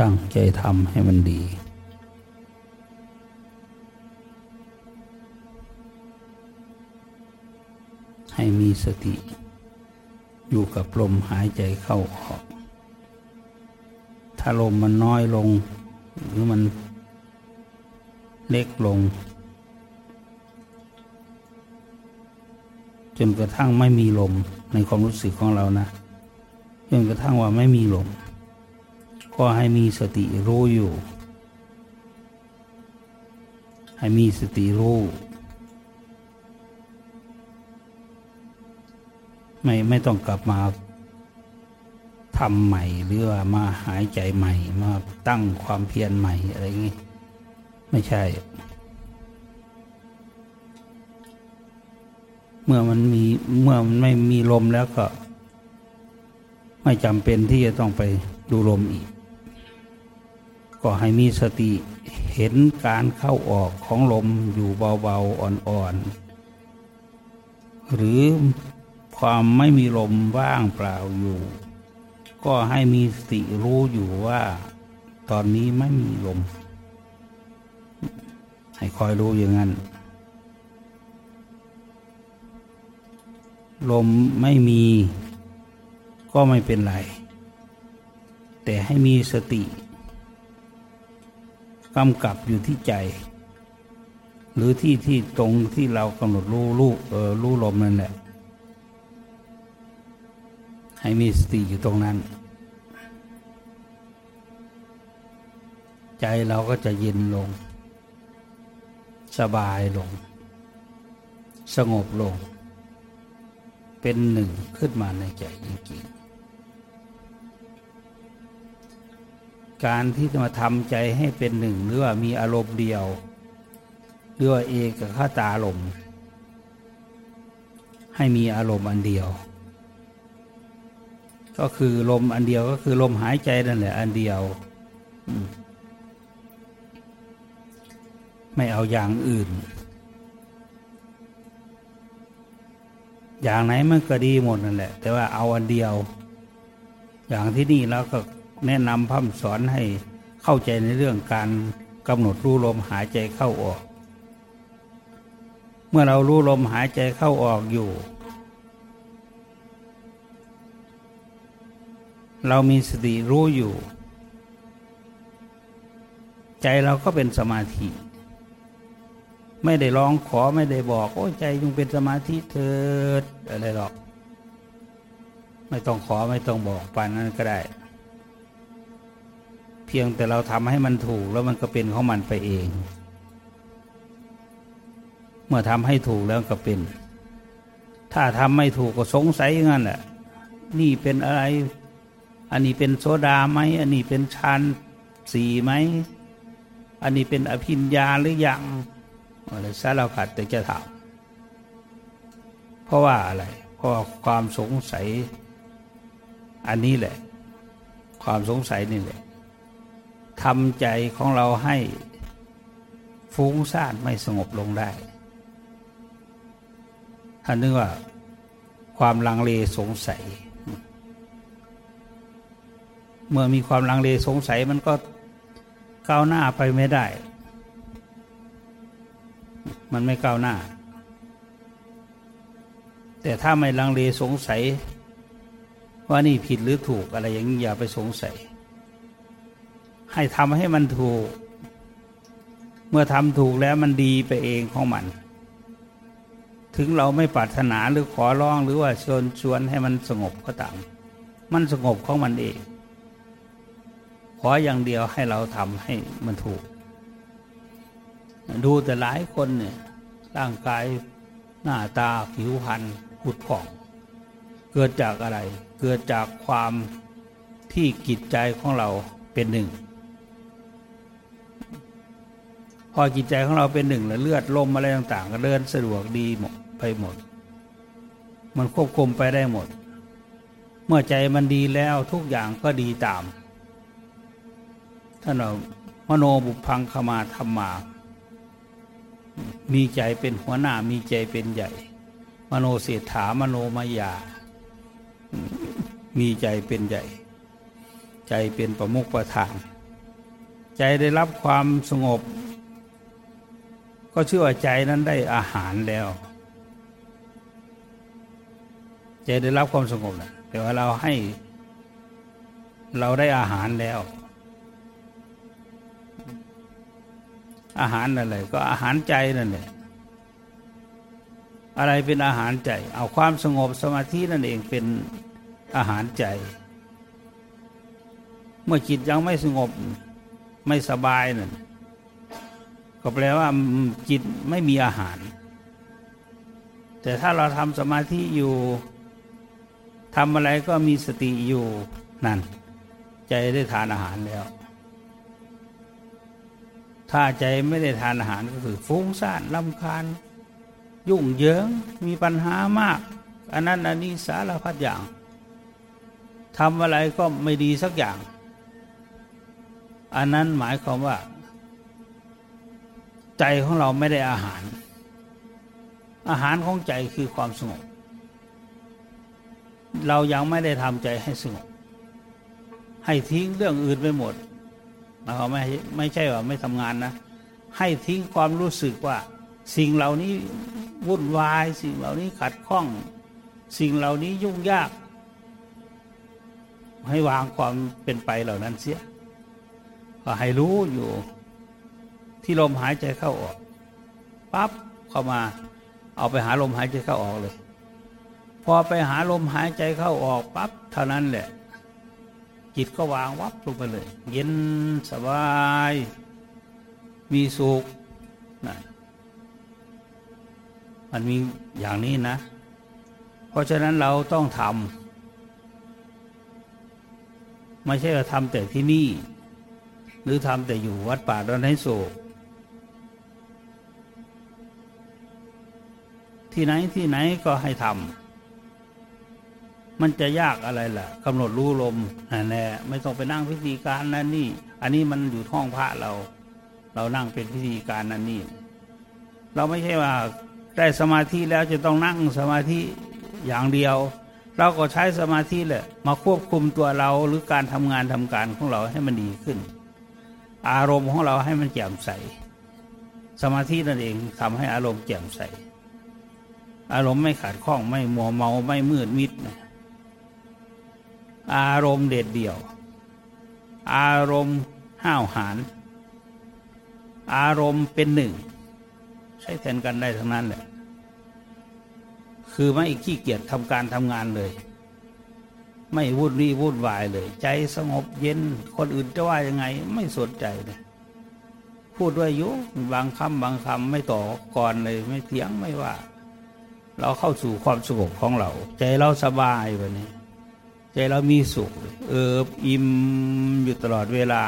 ตั้งใจทำให้มันดีให้มีสติ อยู่กับลมหายใจเข้าออก ถ้าลมมันน้อยลง หรือมันเล็กลง จนกระทั่งไม่มีลมในความรู้สึกของเรานะ จนกระทั่งว่าไม่มีลม ก็ให้มีสติรู้อยู่ ให้มีสติรู้ไม่ไม่ต้องกลับมาทำใหม่หรือว่ามาหายใจใหม่ มาตั้งความเพียรใหม่อะไรอย่างนี้ไม่ใช่ เมื่อมันมีเมื่อมันไม่มีลมแล้วก็ ไม่จำเป็นที่จะต้องไปดูลมอีก ก็ให้มีสติเห็นการเข้าออกของลมอยู่เบาๆอ่อนๆ หรือความไม่มีลมว่างเปล่าอยู่ ก็ให้มีสติรู้อยู่ว่า ตอนนี้ไม่มีลม ให้คอยรู้อย่างนั้น ลมไม่มีก็ไม่เป็นไร แต่ให้มีสติ กำกับอยู่ที่ใจ หรือที่ที่ตรงที่เรากำหนดรู้รู้เออรู้ลมนั่นแหละ ให้มีสติอยู่ตรงนั้น ใจเราก็จะเย็นลง สบายลง สงบลง เป็นหนึ่งขึ้นมาในใจจริงๆ การที่จะมาทำใจให้เป็นหนึ่งหรือว่ามีอารมณ์เดียวหรือว่าเอกคตาลมให้มีอารมณ์อันเดียว ก็คือลมอันเดียวก็คือลมหายใจนั่นแหละอันเดียว ไม่เอาอย่างอื่น อย่างไหนมันก็ดีหมดนั่นแหละ แต่ว่าเอาอันเดียว อย่างที่นี่เราก็ แนะนำพัฒสอนให้เข้าใจในเรื่องการกำหนดรู้ลมหายใจเข้าออก เมื่อเรารู้ลมหายใจเข้าออกอยู่ เรามีสติรู้อยู่ ใจเราก็เป็นสมาธิ ไม่ได้ร้องขอไม่ได้บอก โอ้ใจจงเป็นสมาธิเถิดอะไรหรอก ไม่ต้องขอไม่ต้องบอกปานนั้นก็ได้ พียงแต่เราทำให้มันถูกแล้วมันก็เป็นของมันไปเอง เมื่อทำให้ถูกแล้วก็เป็น ถ้าทำไม่ถูกก็สงสัยอย่างนั้นแหละนี่เป็นอะไร อันนี้เป็นโซดาไหมอันนี้เป็นชานสีไหมอันนี้เป็นอภิญญาหรือยังอะไรสารพัดแต่จะถามเพราะว่าอะไร เพราะความสงสัย อันนี้แหละ ความสงสัยนี่แหละ ทำใจของเราให้ฟุ้งซ่านไม่สงบลงได้ท่านนึกว่าความลังเลสงสัย เมื่อมีความลังเลสงสัยมันก็ก้าวหน้าไปไม่ได้ มันไม่ก้าวหน้า แต่ถ้าไม่ลังเลสงสัย ว่านี่ผิดหรือถูกอะไรอย่างนี้อย่าไปสงสัย ให้ทำให้มันถูก เมื่อทำถูกแล้วมันดีไปเองของมัน ถึงเราไม่ปรารถนาหรือขอร้องหรือว่าชวนชวนให้มันสงบก็ตาม มันสงบของมันเอง ขออย่างเดียวให้เราทำให้มันถูก ดูแต่หลายคนเนี่ยร่างกายหน้าตาผิวพรรณผุดผ่อง เกิดจากอะไร เกิดจากความที่จิตใจของเราเป็นหนึ่ง พอจิตใจของเราเป็นหนึ่งแล้วเลือดลมอะไรต่างๆ ก็เดินสะดวกดีหมดไปหมด มันควบคุมไปได้หมด เมื่อใจมันดีแล้วทุกอย่างก็ดีตามท่านเรามโนบุพังขมาธรรมา มีใจเป็นหัวหน้ามีใจเป็นใหญ่ มโนเศรษฐามโนมายา มีใจเป็นใหญ่ ใจเป็นประมุขประธาน ใจได้รับความสงบ ก็ชื่อว่าใจนั้นได้อาหารแล้ว ใจได้รับความสงบนะแต่ว่าเราให้ เราได้อาหารแล้ว อาหารอะไรก็อาหารใจนั่นแหละอะไรเป็นอาหารใจ เอาความสงบสมาธินั่นเองเป็นอาหารใจ เมื่อจิตยังไม่สงบไม่สบายนั่น ก็แปลว่าจิตไม่มีอาหาร แต่ถ้าเราทำสมาธิอยู่ทำอะไรก็มีสติอยู่นั่น ใจได้ทานอาหารแล้ว ถ้าใจไม่ได้ทานอาหารก็คือฟุ้งซ่านลำคาญ ยุ่งเหยิงมีปัญหามาก อันนั้นอันนี้สารพัดอย่างทำอะไรก็ไม่ดีสักอย่าง อันนั้นหมายความว่า ใจของเราไม่ได้อาหาร อาหารของใจคือความสงบ เรายังไม่ได้ทำใจให้สงบ ให้ทิ้งเรื่องอื่นไปหมดหมายความไม่ไม่ใช่ว่าไม่ทำงานนะ ให้ทิ้งความรู้สึกว่า สิ่งเหล่านี้วุ่นวาย สิ่งเหล่านี้ขัดข้อง สิ่งเหล่านี้ยุ่งยาก ให้วางความเป็นไปเหล่านั้นเสีย ก็ให้รู้อยู่ ที่ลมหายใจเข้าออกปั๊บเข้ามา เอาไปหาลมหายใจเข้าออกเลย พอไปหาลมหายใจเข้าออกปั๊บเท่านั้นแหละ จิตก็วางวับลงไปเลย เย็นสบาย มีสุขนะมันมีอย่างนี้นะ เพราะฉะนั้นเราต้องทำไม่ใช่ว่าทำแต่ที่นี่ หรือทำแต่อยู่วัดป่าดอนไฮโศก ที่ไหนที่ไหนก็ให้ทำมันจะยากอะไรล่ะกำหนดรู้ลมนั่นแหละไม่ต้องไปนั่งพิธีการนั่นนี่ อันนี้มันอยู่ท้องพระเรา เรานั่งเป็นพิธีการนั่นนี่ เราไม่ใช่ว่าได้สมาธิแล้วจะต้องนั่งสมาธิอย่างเดียว เราก็ใช้สมาธิแหละ มาควบคุมตัวเราหรือการทำงานทำการของเราให้มันดีขึ้น อารมณ์ของเราให้มันแจ่มใส สมาธินั่นเองทำให้อารมณ์แจ่มใส อารมณ์ไม่ขาดข้องไม่มัวเมาไม่มืดมิดนะอารมณ์เด็ดเดี่ยว อารมณ์ห้าวหาญอารมณ์เป็นหนึ่ง ใช้แทนกันได้ทั้งนั้นแหละ คือไม่ขี้เกียจทำการทำงานเลย ไม่วุ่นวี่วุ่นวายเลย ใจสงบเย็นคนอื่นจะว่ายังไงไม่สนใจเลยพูดด้วยยุบางคำบางคำไม่ต่อก่อนเลยไม่เถียงไม่ว่า เราเข้าสู่ความสงบของเรา ใจเราสบายวันนี้ ใจเรามีสุข เอิบอิ่มอยู่ตลอดเวลา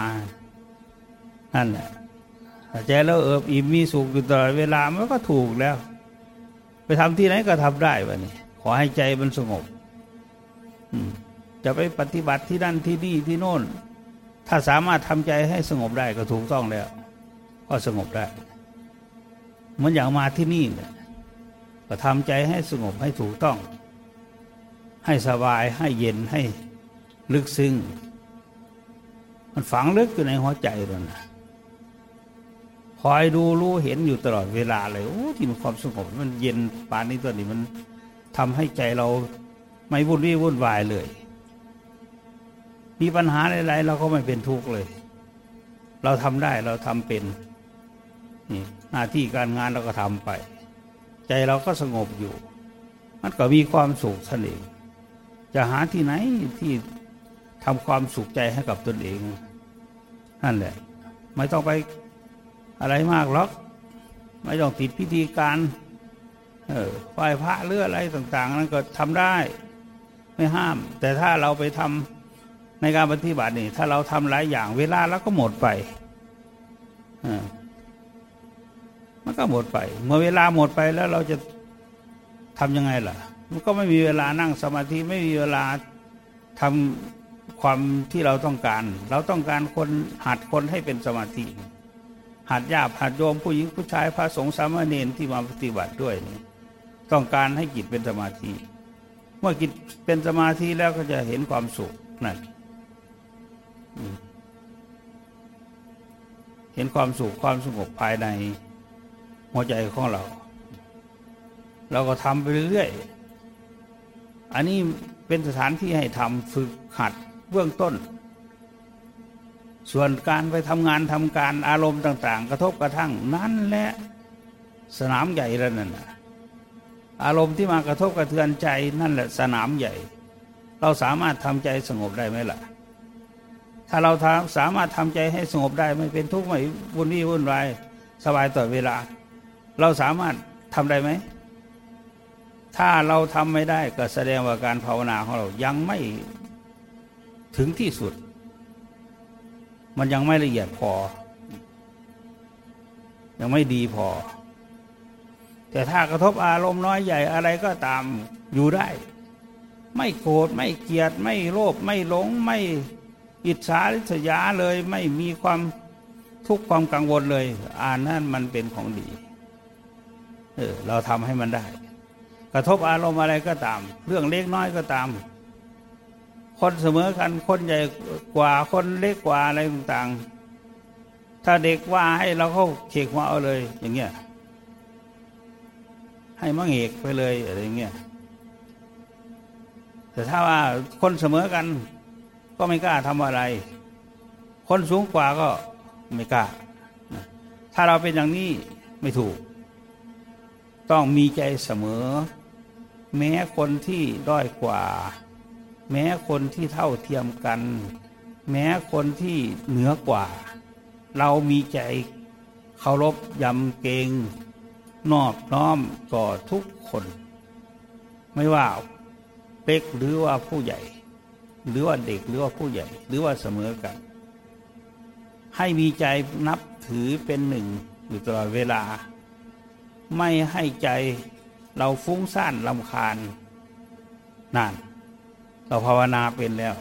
นั่นแหละใจเราเอิบอิ่มมีสุขอยู่ตลอดเวลามันก็ถูกแล้ว ไปทำที่ไหนก็ทำได้วะนี่ขอให้ใจมันสงบจะไปปฏิบัติที่นั่นที่นี่ที่โน่น ถ้าสามารถทำใจให้สงบได้ก็ถูกต้องแล้ว ก็สงบได้เหมือนอย่างมาที่นี่เนี่ย ก็ทำใจให้สงบให้ถูกต้อง ให้สบายให้เย็นให้ลึกซึ้งมันฝังลึกอยู่ในหัวใจเลยนะคอยดูรู้เห็นอยู่ตลอดเวลาเลยโอ้ที่มันความสงบมันเย็นปานนี้ตัวนี้มันทำให้ใจเราไม่วุ่นวี่วุ่นวายเลย มีปัญหาอะไรๆเราก็ไม่เป็นทุกข์เลย เราทำได้เราทำเป็นนี่หน้าที่การงานเราก็ทำไป ใจเราก็สงบอยู่ มันก็มีความสุขสนิทจะหาที่ไหนที่ทำความสุขใจให้กับตนเองนั่นแหละ ไม่ต้องไปอะไรมากหรอก ไม่ต้องติดพิธีการเออไหว้พระเรืออะไรต่าง ๆ นั้นก็ทำได้ไม่ห้าม แต่ถ้าเราไปทำในการปฏิบัตินี่ ถ้าเราทำหลายอย่างเวลาแล้วก็หมดไปอ มันก็หมดไป เมื่อเวลาหมดไปแล้วเราจะทำยังไงล่ะ มันก็ไม่มีเวลานั่งสมาธิไม่มีเวลาทำความที่เราต้องการ เราต้องการคนหัดคนให้เป็นสมาธิหัดญาหัดโยมผู้หญิงผู้ชายพระสงฆ์สามเณรที่มาปฏิบัติด้วยนี่ต้องการให้จิตเป็นสมาธิ เมื่อจิตเป็นสมาธิแล้วก็จะเห็นความสุขนั่นเห็นความสุขความสงบภายใน หัวใจของเรา เราก็ทำไปเรื่อยๆอันนี้เป็นสถานที่ให้ทำฝึกหัดเบื้องต้น ส่วนการไปทำงานทำการอารมณ์ต่าง ๆ กระทบกระทั่งนั่นแหละสนามใหญ่แล้วนั่นอารมณ์ที่มากระทบกระเทือนใจนั่นแหละสนามใหญ่ เราสามารถทำใจสงบได้ไหมล่ะ ถ้าเราสามารถทำใจให้สงบได้ไม่เป็นทุกข์ไม่วุ่นวี่วุ่นวายสบายต่อเวลา เราสามารถทำได้ไหม ถ้าเราทำไม่ได้ก็แสดงว่าการภาวนาของเรายังไม่ถึงที่สุด มันยังไม่ละเอียดพอ ยังไม่ดีพอ แต่ถ้ากระทบอารมณ์น้อยใหญ่อะไรก็ตามอยู่ได้ ไม่โกรธไม่เกลียด ไม่โลภไม่หลง ไม่อิจฉาริษยาเลย ไม่มีความทุกข์ความกังวลเลย อ่านนั่นมันเป็นของดี เออเราทำให้มันได้ กระทบอารมณ์อะไรก็ตาม เรื่องเล็กน้อยก็ตาม คนเสมอกันคนใหญ่กว่าคนเล็กกว่าอะไรต่างๆ ถ้าเด็กว่าให้เราเขาเขกหัวเอาเลย อย่างเงี้ยให้มังเหกไปเลยอะไรอย่างเงี้ยแต่ถ้าว่าคนเสมอกัน ก็ไม่กล้าทำอะไร คนสูงกว่าก็ไม่กล้า ถ้าเราเป็นอย่างนี้ไม่ถูก ต้องมีใจเสมอ แม้คนที่ด้อยกว่า แม้คนที่เท่าเทียมกัน แม้คนที่เหนือกว่า เรามีใจเคารพยำเกรงนอบน้อมต่อทุกคน ไม่ว่าเล็กหรือว่าผู้ใหญ่ หรือว่าเด็กหรือว่าผู้ใหญ่ หรือว่าเสมอกัน ให้มีใจนับถือเป็นหนึ่งอยู่ตลอดเวลา ไม่ให้ใจเราฟุ้งซ่านลำคาญนั่นเราภาวนาเป็นแล้ว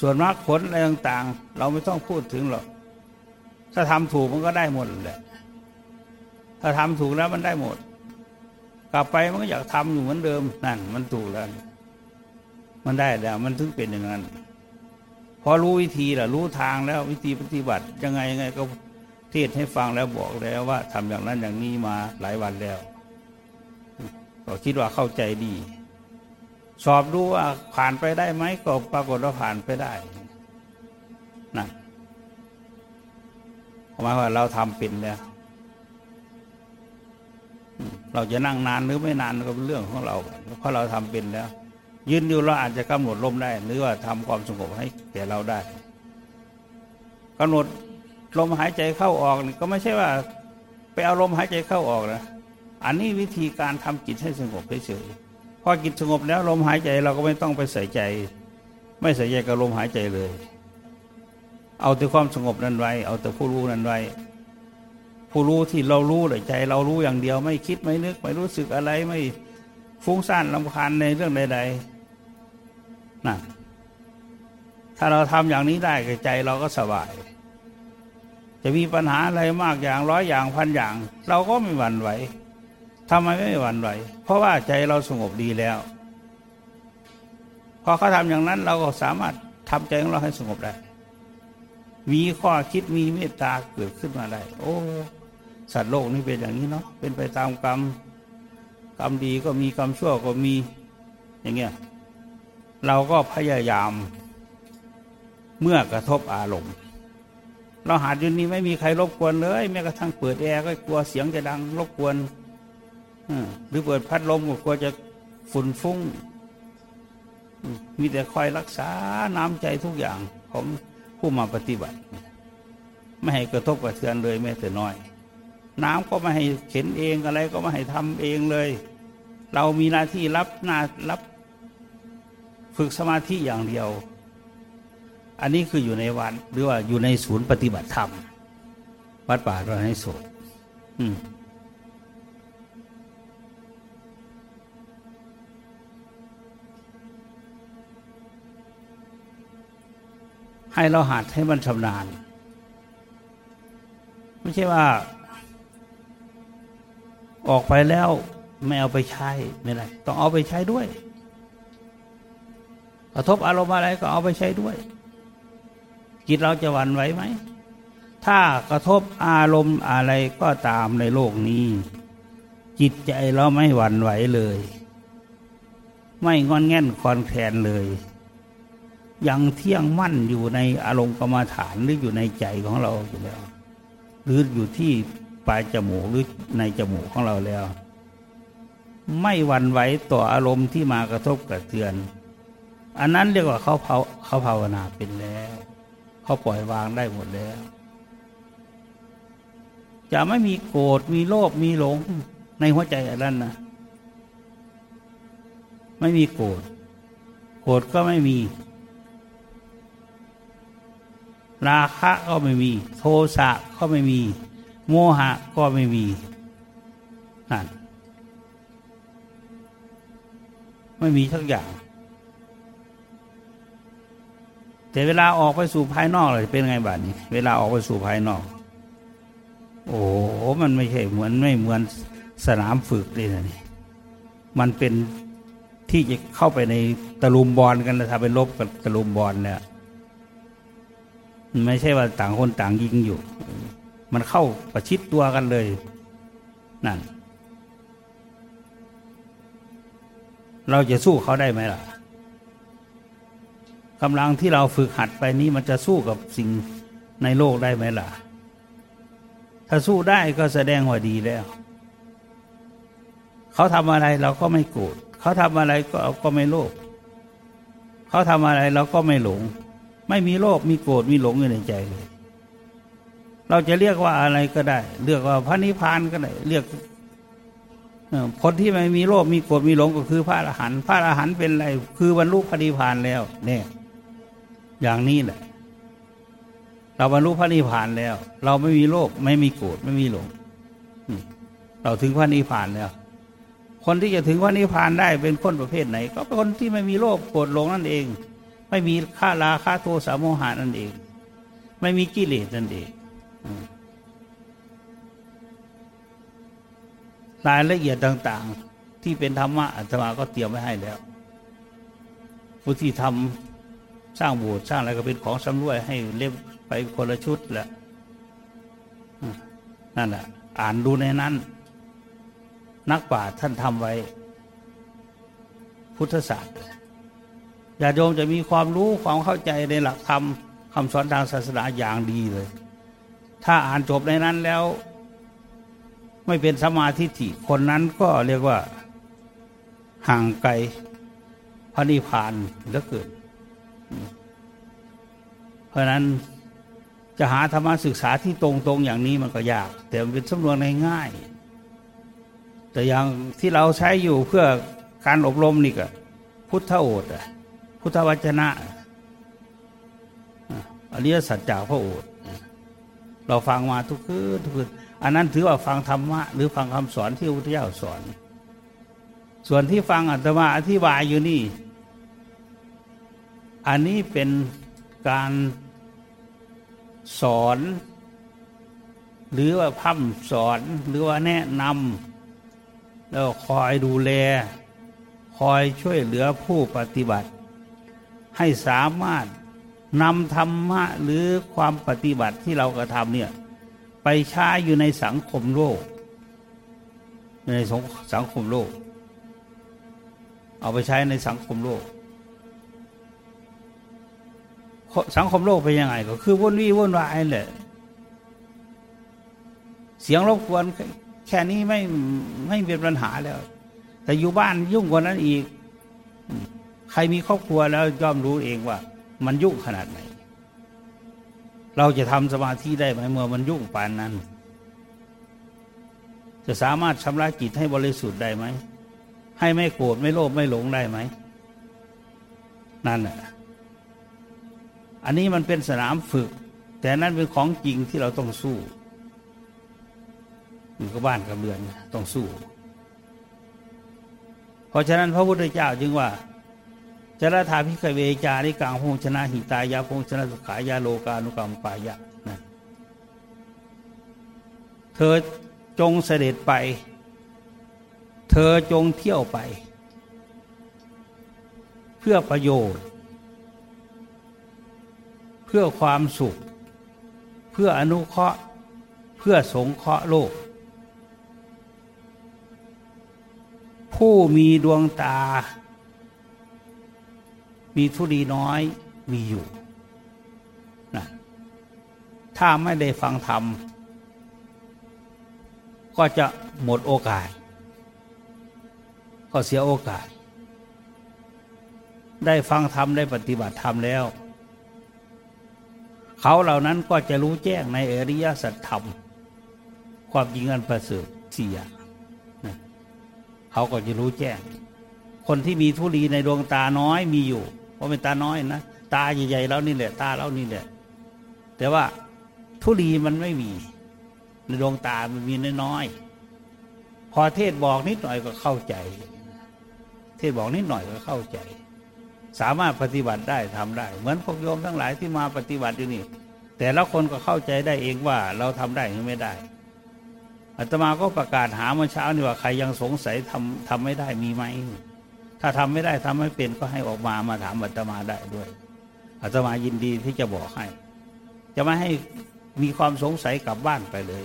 ส่วนมรรคผลอะไรต่างๆ เราไม่ต้องพูดถึงหรอก ถ้าทำถูกมันก็ได้หมดแหละถ้าทำถูกแล้วมันได้หมด กลับไปมันก็อยากทำอยู่เหมือนเดิมนั่น มันถูกแล้ว มันได้แล้ว มันถึงเป็นอย่างนั้น พอรู้วิธีล้วรู้ทางแล้ววิธีปฏิบัติยังไงยังไงก็ เทศให้ฟังแล้วบอกแล้วว่าทำอย่างนั้นอย่างนี้มาหลายวันแล้วก็คิดว่าเข้าใจดี สอบดูว่าผ่านไปได้ไหมก็ปรากฏว่าผ่านไปได้นะหมายว่าเราทำเป็นแล้ว เราจะนั่งนานหรือไม่นานก็เป็นเรื่องของเรา เพราะเราทำเป็นแล้ว ยืนอยู่เราอาจจะกำหนดลมได้ หรือว่าทำความสงบให้แก่เราได้กำหนด ลมหายใจเข้าออกนี่ก็ไม่ใช่ว่าไปเอาลมหายใจเข้าออกนะอันนี้วิธีการทำจิตให้สงบเฉยพอจิตสงบแล้วลมหายใจเราก็ไม่ต้องไปใส่ใจ ไม่ใส่ใจกับลมหายใจเลย เอาแต่ความสงบนั้นไว้ เอาแต่ผู้รู้นั้นไว้ ผู้รู้ที่เรารู้เลยใจ เรารู้อย่างเดียว ไม่คิดไม่นึกไม่รู้สึกอะไรไม่ฟุ้งซ่านลำคาญในเรื่องใดๆนั่นถ้าเราทำอย่างนี้ได้ใจเราก็สบาย จะมีปัญหาอะไรมากอย่างร้อยอย่างพันอย่าง เราก็ไม่หวั่นไหวทำไมไม่หวั่นไหว เพราะว่าใจเราสงบดีแล้ว พอเขาทำอย่างนั้นเราก็สามารถทำใจของเราให้สงบได้ มีข้อคิดมีเมตตาเกิดขึ้นมาได้ โอ้ สัตว์โลกนี่เป็นอย่างนี้เนาะเป็นไปตามกรรมกรรมดีก็มีกรรมชั่วก็มีอย่างเงี้ยเราก็พยายามเมื่อกระทบอารมณ์ เราหาดอยู่นี้ไม่มีใครรบกวนเลย แม้กระทั่งเปิดแอร์ก็กลัวเสียงจะดังรบกวนหรือเปิดพัดลมก็กลัวจะฝุ่นฟุ้ง มีแต่คอยรักษาน้ำใจทุกอย่างของผู้มาปฏิบัติ ไม่ให้กระทบกระเทือนเลยแม้แต่น้อย น้ำก็ไม่ให้เข็นเองอะไรก็ไม่ให้ทำเองเลย เรามีหน้าที่รับหน้ารับ ฝึกสมาธิอย่างเดียว อันนี้คืออยู่ในวัดหรือว่าอยู่ในศูนย์ปฏิบัติธรรม วัดป่าเราให้สดอืมให้เราหัดให้มันชำนาญ ไม่ใช่ว่า ออกไปแล้วไม่เอาไปใช้ไม่ไรต้องเอาไปใช้ด้วย กระทบอารมณ์อะไรก็เอาไปใช้ด้วย จิตเราจะหวั่นไหวไหม ถ้ากระทบอารมณ์อะไรก็ตามในโลกนี้ จิตใจเราไม่หวั่นไหวเลย ไม่งอนแง่นคอนแคลนเลย ยังเที่ยงมั่นอยู่ในอารมณ์กรรมฐานหรืออยู่ในใจของเราอยู่แล้ว หรืออยู่ที่ปลายจมูกหรือในจมูกของเราแล้ว ไม่หวั่นไหวต่ออารมณ์ที่มากระทบกระเทือน อันนั้นเรียกว่าเขาเขาภาวนาเป็นแล้ว เขาปล่อยวางได้หมดแล้ว จะไม่มีโกรธมีโลภมีหลงในหัวใจอันนั้นนะไม่มีโกรธโกรธก็ไม่มี ราคะก็ไม่มี โทสะก็ไม่มี โมหะก็ไม่มีนั่นไม่มีทักอย่าง แต่เวลาออกไปสู่ภายนอกเลยเป็นไงบ้านี้ เวลาออกไปสู่ภายนอก โอ้มันไม่ใช่เหมือนไม่เหมือนสนามฝึกเลยนะนี่มันเป็นที่จะเข้าไปในตะลุมบอลกันแล้วถ้าไปลบกับตะลุมบอลเนี่ยไม่ใช่ว่าต่างคนต่างยิงอยู่ มันเข้าประชิดตัวกันเลย นั่น เราจะสู้เขาได้ไหมล่ะ กำลังที่เราฝึกหัดไปนี้มันจะสู้กับสิ่งในโลกได้ไหมล่ะ ถ้าสู้ได้ก็แสดงว่าดีแล้ว เขาทำอะไรเราก็ไม่โกรธเขาทำอะไรก็ก็ไม่โลภเขาทำอะไรเราก็ไม่หลง ไม่มีโลภมีโกรธมีหลงอยู่ในใจเลยเราจะเรียกว่าอะไรก็ได้ เรียกว่าพระนิพพานก็ได้เรียกผลที่ไม่มีโลภมีโกรธมีหลงก็คือพระอรหันต์พระอรหันต์เป็นอะไร คือบรรลุพระนิพพานแล้ว เนี่ย อย่างนี้แหละ เราบรรลุพระนิพพานแล้ว เราไม่มีโลภไม่มีโกรธไม่มีหลงเราถึงพระนิพพานแล้ว คนที่จะถึงพระนิพพานได้เป็นคนประเภทไหน ก็เป็นคนที่ไม่มีโลภโกรธหลงนั่นเอง ไม่มีค่าราค่าโทสะโมหานั่นเอง ไม่มีกิเลสนั่นเองรายละเอียดต่างๆ ที่เป็นธรรมะอาตมาก็เตรียมไว้ให้แล้วผู้ที่ทำ สร้างโบสถ์สร้างอะไรก็เป็นของสำรวยให้เล่มไปคนละชุดแหละนั่นแหละอ่านดูในนั้น นักปราชญ์ท่านทำไว้ พุทธศาสตร์ญาติโยมจะมีความรู้ความเข้าใจในหลักธรรมคำสอนทางศาสนาอย่างดีเลย ถ้าอ่านจบในนั้นแล้ว ไม่เป็นสมาธิิคนนั้นก็เรียกว่าห่างไกลพระนิพพานเหลือเกิน เพราะนั้นจะหาธรรมศึกษาที่ตรงๆอย่างนี้มันก็ยาก แต่มันเป็นสำนวนง่ายแต่อย่างที่เราใช้อยู่เพื่อการอบรมนี่ก็พุทธโอษฐ์พุทธวจนะอริยสัจจากพระโอษฐ์เราฟังมาทุกคืนทุกคืนอันนั้นถือว่าฟังธรรมะหรือฟังคำสอนที่พระพุทธเจ้าสอน ส่วนที่ฟังอัตมาอธิบายอยู่นี่ อันนี้เป็นการสอนหรือว่าพัฒสอนหรือว่าแนะนำแล้วคอยดูแล คอยช่วยเหลือผู้ปฏิบัติ ให้สามารถนำธรรมะหรือความปฏิบัติที่เรากระทำเนี่ยไปใช้อยู่ในสังคมโลก ในสังคมโลก เอาไปใช้ในสังคมโลก สังคมโลกเป็นยังไงก็คือวุ่นวี่วุ่นวายแหละ เสียงรบกวนแค่นี้ไม่ไม่เป็นปัญหาแล้ว แต่อยู่บ้านยุ่งกว่านั้นอีก ใครมีครอบครัวแล้วย่อมรู้เองว่า มันยุ่งขนาดไหน เราจะทำสมาธิได้ไหมเมื่อมันยุ่งปานนั้น จะสามารถชำระจิตให้บริสุทธิ์ได้ไหมให้ไม่โกรธไม่โลภไม่หลงได้ไหมนั่นแหละ อันนี้มันเป็นสนามฝึก แต่นั้นเป็นของจริงที่เราต้องสู้อยู่กับบ้านกับเรือนต้องสู้ เพราะฉะนั้นพระพุทธเจ้าจึงว่าจรธาพิกเวจาริกังพงชนะหิตายาพงชนะสุขายาโลกานุกรรมปายะนะเธอจงเสด็จไป เธอจงเที่ยวไป เพื่อประโยชน์ พื่อความสุข เพื่อออนุเคราะห์ เพื่อสงเคราะห์โลก ผู้มีดวงตา มีทุลีน้อยมีอยู่นะถ้าไม่ได้ฟังธรรม ก็จะหมดโอกาส ก็เสียโอกาส ได้ฟังธรรม ได้ปฏิบัติธรรมแล้ว เขาเหล่านั้นก็จะรู้แจ้งในอริยสัจธรรม ความจริงอันประเสริฐสี่อย่างเขาก็จะรู้แจ้ง คนที่มีทุลีในดวงตาน้อยมีอยู่ เพราะเป็นตาน้อยนะตาใหญ่ๆแล้วนี่แหละ ตาแล้วนี่แหละ แต่ว่าทุลีมันไม่มี ในดวงตามันมีน้อยๆพอเทศบอกนิดหน่อยก็เข้าใจ เทศบอกนิดหน่อยก็เข้าใจ สามารถปฏิบัติได้ทำได้ เหมือนพวกโยมทั้งหลายที่มาปฏิบัติอยู่นี่ แต่ละคนก็เข้าใจได้เองว่าเราทำได้หรือไม่ได้อาตมาก็ประกาศหาเมื่อเช้านี่ว่าใครยังสงสัยทำทำไม่ได้มีไหมถ้าทำไม่ได้ทำไม่เป็นก็ให้ออกมามาถามอาตมาได้ด้วยอาตมายินดีที่จะบอกให้ จะไม่ให้มีความสงสัยกลับบ้านไปเลย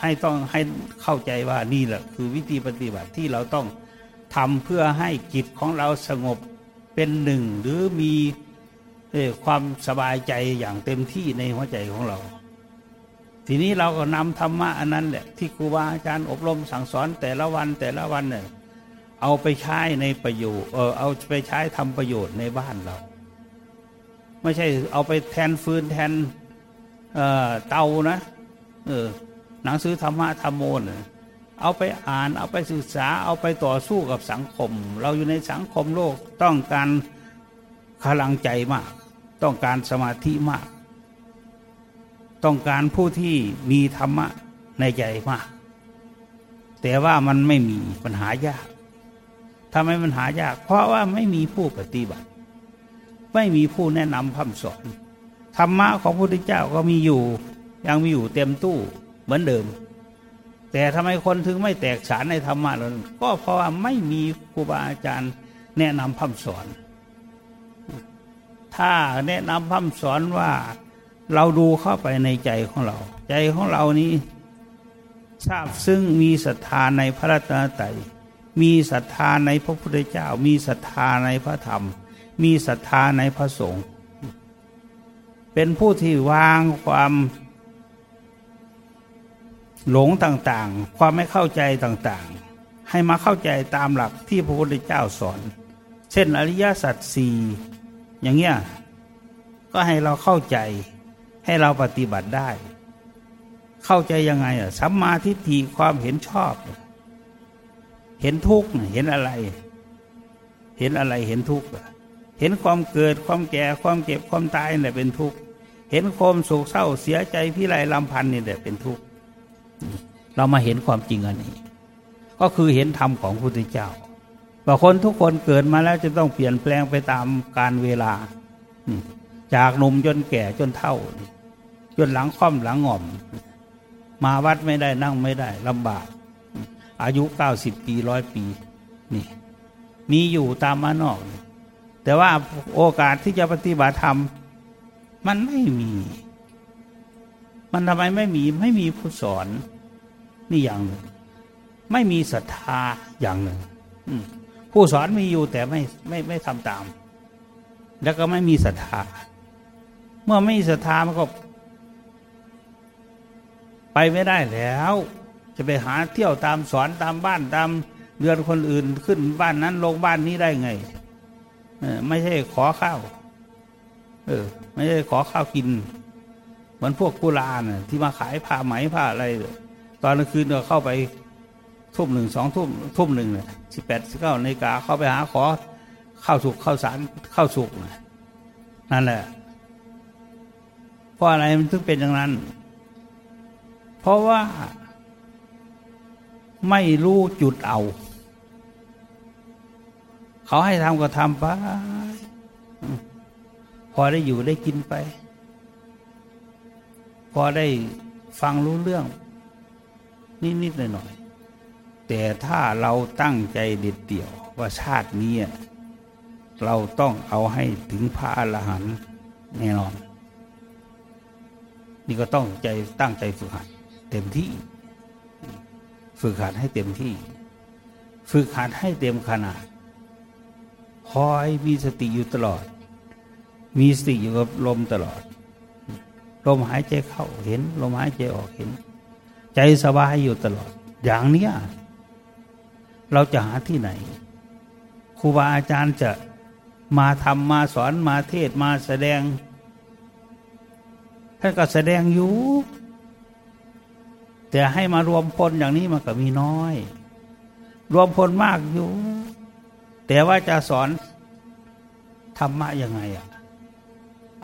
ให้ต้องให้เข้าใจว่านี่แหละคือวิธีปฏิบัติที่เราต้องทำเพื่อให้จิตของเราสงบ เป็นหนึ่งหรือมีความสบายใจอย่างเต็มที่ในหัวใจของเรา ทีนี้เราก็นำธรรมะอันนั้นแหละที่ครูบาอาจารย์อบรมสั่งสอนแต่ละวันแต่ละวันเนี่ยเอาไปใช้ในประโยชน์เออเอาไปใช้ทำประโยชน์ในบ้านเรา ไม่ใช่เอาไปแทนฟืนแทนเเตานะเออหนังสือธรรมะธรรมโมน เอาไปอ่านเอาไปศึกษาเอาไปต่อสู้กับสังคม เราอยู่ในสังคมโลกต้องการพลังใจมาก ต้องการสมาธิมาก ต้องการผู้ที่มีธรรมะในใจมาก แต่ว่ามันไม่มีปัญหายากทำไมมันหายาก เพราะว่าไม่มีผู้ปฏิบัติ ไม่มีผู้แนะนำคำสอนธรรมะของพระพุทธเจ้าก็มีอยู่ ยังมีอยู่เต็มตู้เหมือนเดิม แต่ทำไมคนถึงไม่แตกฉานในธรรมะนั้นก็เพราะว่าไม่มีครูบาอาจารย์แนะนำคำสอน ถ้าแนะนำคำสอนว่าเราดูเข้าไปในใจของเรา ใจของเรานี้ทราบซึ่งมีศรัทธาในพระรัตนตรัยมีศรัทธาในพระพุทธเจ้า มีศรัทธาในพระธรรม มีศรัทธาในพระสงฆ์เป็นผู้ที่วางความ หลงต่างๆ ความไม่เข้าใจต่างๆ ให้มาเข้าใจตามหลักที่พระพุทธเจ้าสอน เช่นอริยสัจสี่อย่างเงี้ยก็ให้เราเข้าใจให้เราปฏิบัติได้ เข้าใจยังไงอะสัมมาทิฏฐิความเห็นชอบ เห็นทุกข์เห็นอะไร เห็นอะไรเห็นทุกข์เห็นความเกิดความแก่ความเก็บความตายนี่เป็นทุกข์เห็นความโศกเศร้าเสียใจพิไรลำพันธ์นี่แหละเป็นทุกข์ เรามาเห็นความจริงอันนี้ ก็คือเห็นธรรมของพระพุทธเจ้าว่าคนทุกคนเกิดมาแล้วจะต้องเปลี่ยนแปลงไปตามการเวลา จากหนุ่มจนแก่จนเฒ่า จนหลังค่อมหลังง่อม มาวัดไม่ได้นั่งไม่ได้ลำบาก อายุเก้าสิบปีร้อยปีนี่ มีอยู่ตามมานอก แต่ว่าโอกาสที่จะปฏิบัติธรรม มันไม่มี มันทำไมไม่มีไม่มีผู้สอน นี่อย่างหนึ่ง ไม่มีศรัทธาอย่างหนึ่งผู้สอนมีอยู่แต่ไม่ไม่ไม่ทำตาม แล้วก็ไม่มีศรัทธา เมื่อไม่มีศรัทธามันก็ ไปไม่ได้แล้ว จะไปหาเที่ยวตามสอนตามบ้านตามเรือนคนอื่นขึ้นบ้านนั้นลงบ้านนี้ได้ไงไม่ใช่ขอข้าว เออ ไม่ใช่ขอข้าวกิน มือนพวกกุลาน่ะที่มาขายผ้าไหมผ้าอะไร ตอนกลางคืนเราเข้าไปทุ่มหนึ่งสองทุ่มทุ่มหนึ่งเนี่ยสิบแปดสิบเก้านาฬิกาเข้าไปหาขอข้าวสุกข้าวสารข้าวสุกนั่นแหละเพราะอะไรมันถึงเป็นอย่างนั้น เพราะว่าไม่รู้จุดเอา เขาให้ทำก็ทำไป พอได้อยู่ได้กินไป พอได้ฟังรู้เรื่อง นิดๆหน่อยๆแต่ถ้าเราตั้งใจเด็ดเดี่ยวว่าชาตินี้เราต้องเอาให้ถึงพระอรหันต์แน่นอน นี่ก็ต้องใจตั้งใจฝึกหัดเต็มที่ ฝึกหัดให้เต็มที่ ฝึกหัดให้เต็มขนาดคอยมีสติอยู่ตลอด มีสติอยู่กับลมตลอด ลมหายใจเข้าเห็น ลมหายใจออกเห็น ใจสบายอยู่ตลอด อย่างเนี้ยเราจะหาที่ไหนครูบาอาจารย์จะมาทำมาสอนมาเทศมาแสดงท่านก็แสดงอยู่ แต่ให้มารวมพลอย่างนี้มันก็มีน้อย รวมพลมากอยู่ แต่ว่าจะสอนธรรมะยังไงอะ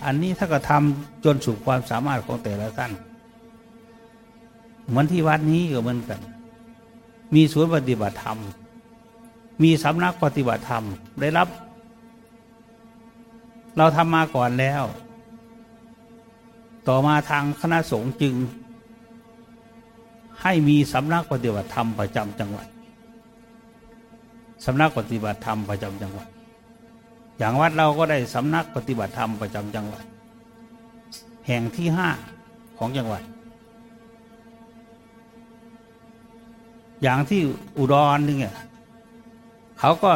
อันนี้ถ้าก็ทำจนสุดความสามารถของแต่ละท่าน เหมือนที่วัดนี้ก็เหมือนกัน มีศูนย์ปฏิบัติธรรม มีสำนักปฏิบัติธรรม ได้รับ เราทำมาก่อนแล้ว ต่อมาทางคณะสงฆ์จึง ให้มีสำนักปฏิบัติธรรมประจำจังหวัดสำนักปฏิบัติธรรมประจำจังหวัด อย่างวัดเราก็ได้สำนักปฏิบัติธรรมประจำจังหวัด แห่งที่ห้าของจังหวัด อย่างที่อุดรนี่ไงเขาก็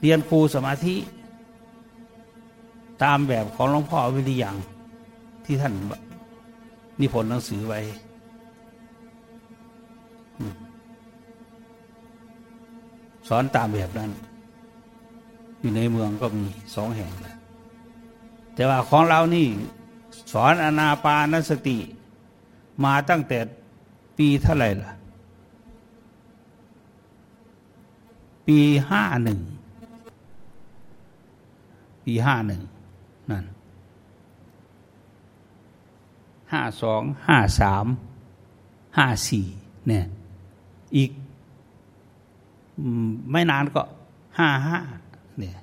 เรียนครูสมาธิ ตามแบบของหลวงพ่อวิริยังที่ท่านนิพนธ์หนังสือไว้ สอนตามแบบนั้น อยู่ในเมืองก็มีสองแห่งแหละแต่ว่าของเรานี่สอนอนาปานสติ มาตั้งแต่ปีเท่าไหร่ล่ะ ปีห้าหนึ่งปีห้าหนึ่งนั่นห้าสองห้าสามห้าสี่เนี่ยอีก ไม่นานก็ห้าห้าเนี่ย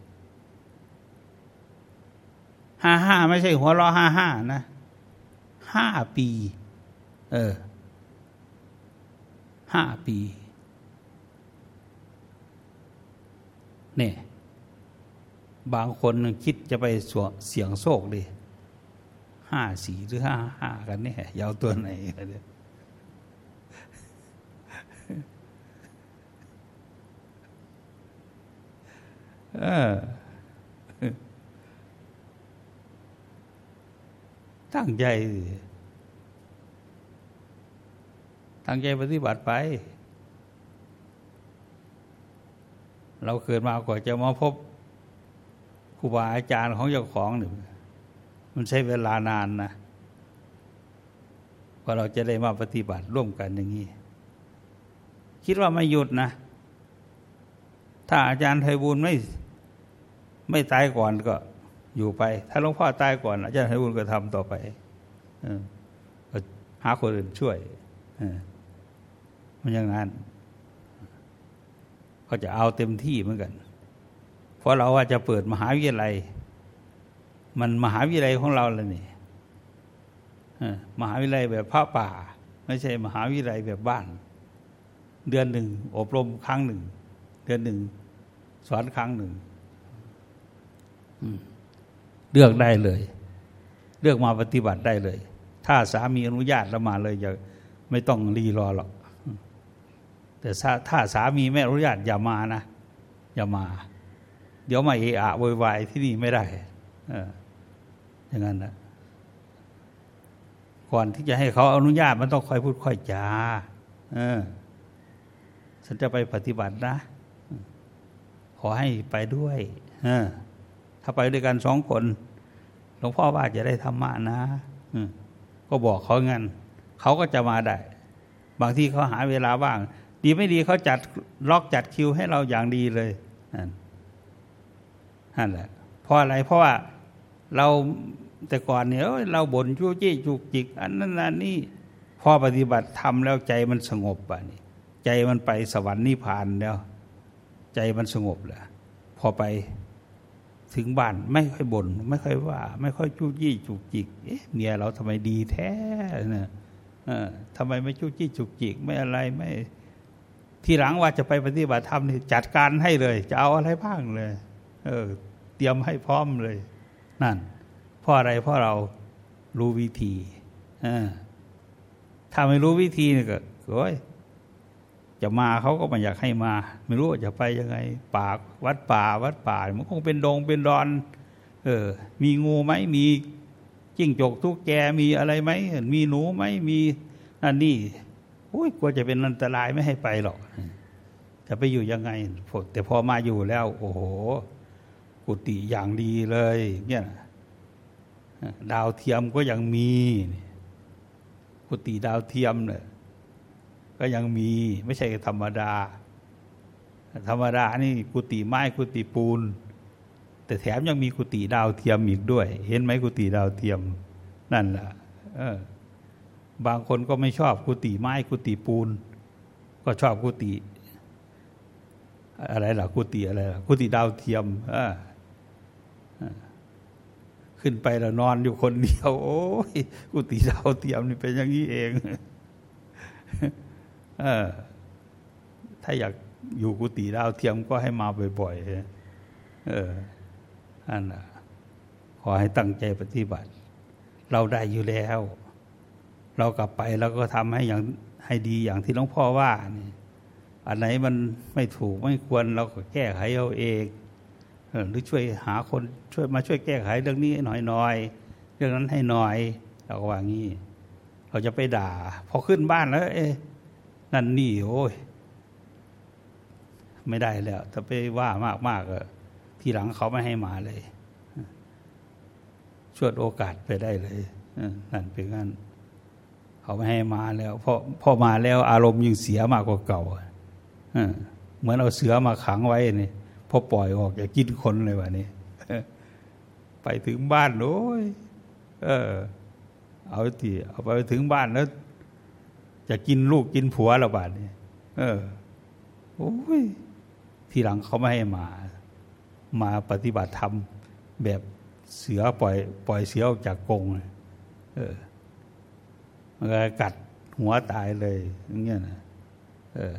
ห้าห้าไม่ใช่หัวล้อห้าห้านะห้าปี เออห้าปีเนี่ยบางคนคิดจะไปเสียงโศกดิห้าสี่หรือห้าห้ากันเนี่ยยาวตัวไหนเนี่ย ตั้งใจ ตั้งใจปฏิบัติไป เราเกิดมากว่าจะมาพบครูบาอาจารย์ของเจ้าของหนึ่งมันใช้เวลานานนะกว่าเราจะได้มาปฏิบัติร่วมกันอย่างนี้ คิดว่าไม่หยุดนะ ถ้าอาจารย์ไทบูลไม่ ไม่ตายก่อนก็อยู่ไป ถ้าหลวงพ่อตายก่อนอาจารย์ไทบูลก็ทำต่อไปหาคนอื่นช่วยมันอย่างนั้นก็จะเอาเต็มที่เหมือนกัน เพราะเราว่าจะเปิดมหาวิทยาลัย มันมหาวิทยาลัยของเราเลยนี่มหาวิทยาลัยแบบพระป่า ไม่ใช่มหาวิทยาลัยแบบบ้าน เดือนหนึ่ง อบรมครั้งหนึ่ง เดือนหนึ่ง สอนครั้งหนึ่ง เลือกได้เลย เลือกมาปฏิบัติได้เลย ถ้าสามีอนุญาตแล้วมาเลยอย่าไม่ต้องรีรอหรอก แต่ถ้าสามีไม่อนุญาตอย่ามานะ อย่ามา เดี๋ยวมาเอะอะโวยวายที่นี่ไม่ได้อย่างนั้นนะก่อนที่จะให้เขาอนุญาตมันต้องค่อยพูดค่อยจาเออฉันจะไปปฏิบัตินะ ขอให้ไปด้วย เออ ถ้าไปด้วยกันสองคนหลวงพ่อว่าจะได้ธรรมะนะก็บอกเขางั้นเขาก็จะมาได้ บางที่เขาหาเวลาว่าง ดีไม่ดีเขาจัดล็อกจัดคิวให้เราอย่างดีเลยนั่นแหละเพราะอะไรเพราะว่าเราแต่ก่อนเนี่ยเราบ่นจู้จี้จุกจิก อันนั้นอันนี้พอปฏิบัติทำแล้วใจมันสงบอะนี่ใจมันไปสวรรค์นิพพานแล้ว ใจมันสงบแหละพอไป ถึงบ้านไม่ค่อยบน่นไม่ค่อยว่า ไม่ค่อยจู้จี้จุกจิกเอ๊ะเมียเราทำไมดีแท้เนี่ยทำไมไม่จู้จี้จุกจิกไม่อะไรไม่ทีหลังว่าจะไปปฏิบัติธรรมนี่จัดการให้เลย จะเอาอะไรบ้างเลย เออ เตรียมให้พร้อมเลย นั่นเพราะอะไรเพราะเรารู้วิธีถ้าไม่รู้วิธีนี่ก็โอ้ย จะมาเขาก็ไม่อยากให้มา ไม่รู้ว่าจะไปยังไงป่าวัดป่าวัดป่า มันคงเป็นดงเป็นดอน เออ มีงูไหมมีจิ้งจกทุกแกมีอะไรไหมมีหนูไหมมีนั่นนี่โอ้ยกลัวจะเป็นอันตรายไม่ให้ไปหรอกจะไปอยู่ยังไงแต่พอมาอยู่แล้ว โอ้โห กุฏิอย่างดีเลย เนี่ยดาวเทียมก็ยังมี กุฏิดาวเทียมเนี่ย ก็ยังมีไม่ใช่ธรรมดา ธรรมดานี่กุฏิไม้กุฏิปูน แต่แถมยังมีกุฏิดาวเทียมอีกด้วย เห็นไหมกุฏิดาวเทียม นั่นแหละออบางคนก็ไม่ชอบกุฏิไม้กุฏิปูน ก็ชอบกุฏิอะไรล่ะกุฏิอะไรล่ะกุฏิดาวเทียมอขึ้นไปแล้วนอนอยู่คนเดียว โอ้ยกุฏิดาวเทียมนี่เป็นอย่างนี้เอง เออ ถ้าอยากอยู่กุฏิดาวเทียมก็ให้มาบ่อยๆเอออันน่ะขอให้ตั้งใจปฏิบัติ เราได้อยู่แล้ว เรากลับไปแล้วก็ทำให้อย่างให้ดีอย่างที่หลวงพ่อว่านี่อันไหนมันไม่ถูกไม่ควรเราก็แก้ไขเอาเองหรือช่วยหาคนช่วยมาช่วยแก้ไขเรื่องนี้หน่อยๆเรื่องนั้นให้หน่อยเราก็ว่างี้ เราจะไปด่า พอขึ้นบ้านแล้ว เอ๊ นั่นนี่โอ้ยไม่ได้แล้วถ้าไปว่ามากมากทีหลังเขาไม่ให้มาเลยชวดโอกาสไปได้เลยนั่นเป็นงั้นเขาไม่ให้มาแล้วพอพอมาแล้วอารมณ์ยิ่งเสียมากกว่าเก่าเหมือนเอาเสือมาขังไว้นี่พอปล่อยออกอยากินคนเลยวะนี่ไปถึงบ้านโอ้ยเออ เอาทีเอาไปถึงบ้านแล้ว จะกินลูกกินผัวเระบาดนี่ยเออ โอ้ย ทีหลังเขาไม่ให้มา มาปฏิบัติธรรมแบบเสือปล่อย ปล่อยเสือออกจากกรงเออมันก็กัดหัวตายเลยอย่างเงี้ยนะเออ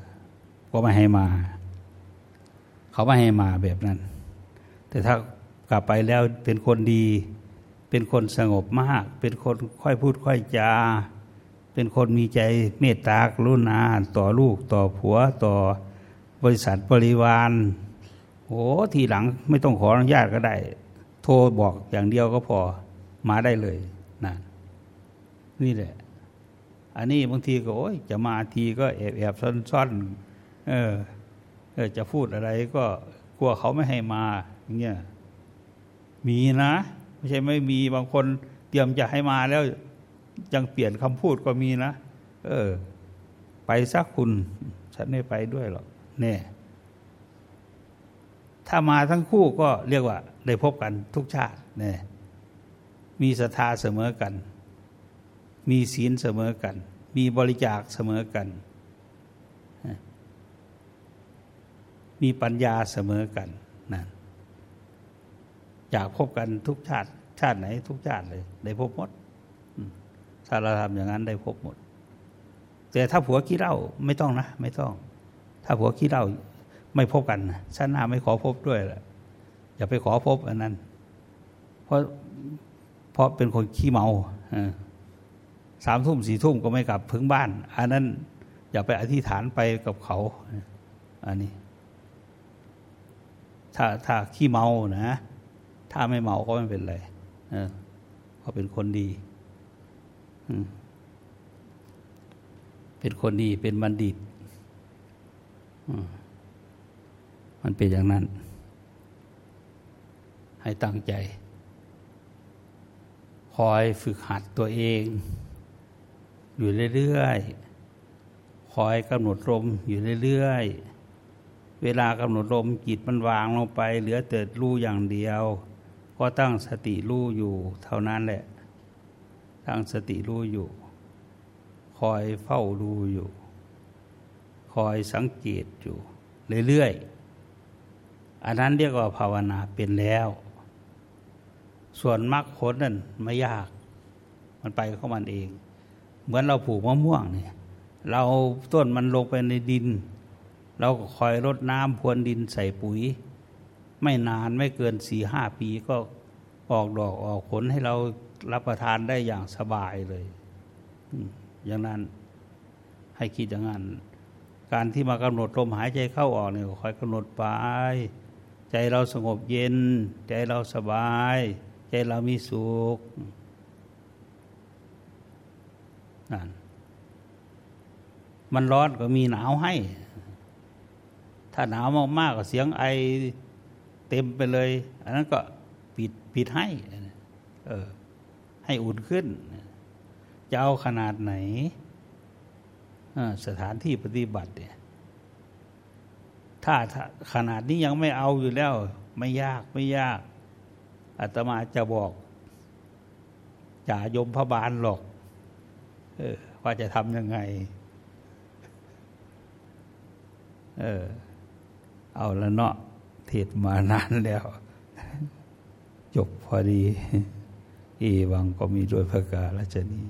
ก็ไม่ให้มา เขาไม่ให้มาแบบนั้น แต่ถ้ากลับไปแล้วเป็นคนดี เป็นคนสงบมาก เป็นคนค่อยพูดค่อยจา เป็นคนมีใจเมตตากรุณาต่อลูกต่อผัวต่อบริษัทบริวารโอ้ทีหลังไม่ต้องขออนุญาตก็ได้ โทรบอกอย่างเดียวก็พอมาได้เลยนะนี่แหละ อันนี้บางทีก็โอ้ยจะมาทีก็แอบแอบซ่อนซ่อนเออเออจะพูดอะไรก็กลัวเขาไม่ให้มาอย่างเงี้ยมีนะ ไม่ใช่ไม่มีบางคนเตรียมจะให้มาแล้ว ยังเปลี่ยนคำพูดก็มีนะ เออ ไปสักคุณ ฉันไม่ไปด้วยหรอกเนี่ยถ้ามาทั้งคู่ก็เรียกว่า ได้พบกันทุกชาติเนี่ยมีศรัทธาเสมอกัน มีศีลเสมอกัน มีบริจาคเสมอกัน มีปัญญาเสมอกันนั่นอยากพบกันทุกชาติ ชาติไหน ทุกชาติเลย ได้พบหมด ถ้าเราทำอย่างนั้นได้พบหมด แต่ถ้าผัวขี้เหล้าไม่ต้องนะ ไม่ต้อง ถ้าผัวขี้เหล้าไม่พบกันชาติหน้าไม่ขอพบด้วยละอย่าไปขอพบอันนั้น เพราะเพราะเป็นคนขี้เมาสามทุ่มสี่ทุ่มก็ไม่กลับถึงบ้าน อันนั้นอย่าไปอธิษฐานไปกับเขา อันนี้ ถ้าถ้าขี้เมานะ ถ้าไม่เมาก็ไม่เป็นไรเพราะเป็นคนดี เป็นคนดีเป็นบัณฑิต มันเป็นอย่างนั้น ให้ตั้งใจ คอยฝึกหัดตัวเอง อยู่เรื่อยๆ คอยกำหนดลมอยู่เรื่อยๆ เวลากำหนดลมจิตมันวางลงไป เหลือแต่รู้อย่างเดียว ก็ตั้งสติรู้อยู่เท่านั้นแหละ ตั้งสติรู้อยู่ คอยเฝ้าดูอยู่ คอยสังเกตอยู่ เรื่อยๆ อันนั้นเรียกว่าภาวนาเป็นแล้ว ส่วนมรรคผลนั่นไม่ยาก มันไปของมันเอง เหมือนเราปลูกมะม่วงเนี่ย เราต้นมันลงไปในดิน เราก็คอยรดน้ำพรวนดินใส่ปุ๋ย ไม่นานไม่เกินสี่ห้าปีก็ออกดอกออกผลให้เรา รับประทานได้อย่างสบายเลยอย่างนั้นให้คิดอย่างนั้น การที่มากำหนดลมหายใจเข้าออกเนี่ยคอยกำหนดไป ใจเราสงบเย็น ใจเราสบาย ใจเรามีสุขนั่นมันร้อนก็มีหนาวให้ ถ้าหนาวมากๆก็เสียงไอเต็มไปเลย อันนั้นก็ปิดปิดให้ เออ ให้อุ่นขึ้น จะเอาขนาดไหนสถานที่ปฏิบัติเนี่ยถ้าขนาดนี้ยังไม่เอาอยู่แล้ว ไม่ยากไม่ยากอาตมาจะบอกจ่ายมพระบาลหรอกออว่าจะทำยังไง เออ เอาละเนาะเทศมานานแล้ว จบพอดี อีวังก็มีโดยพระกาลชนี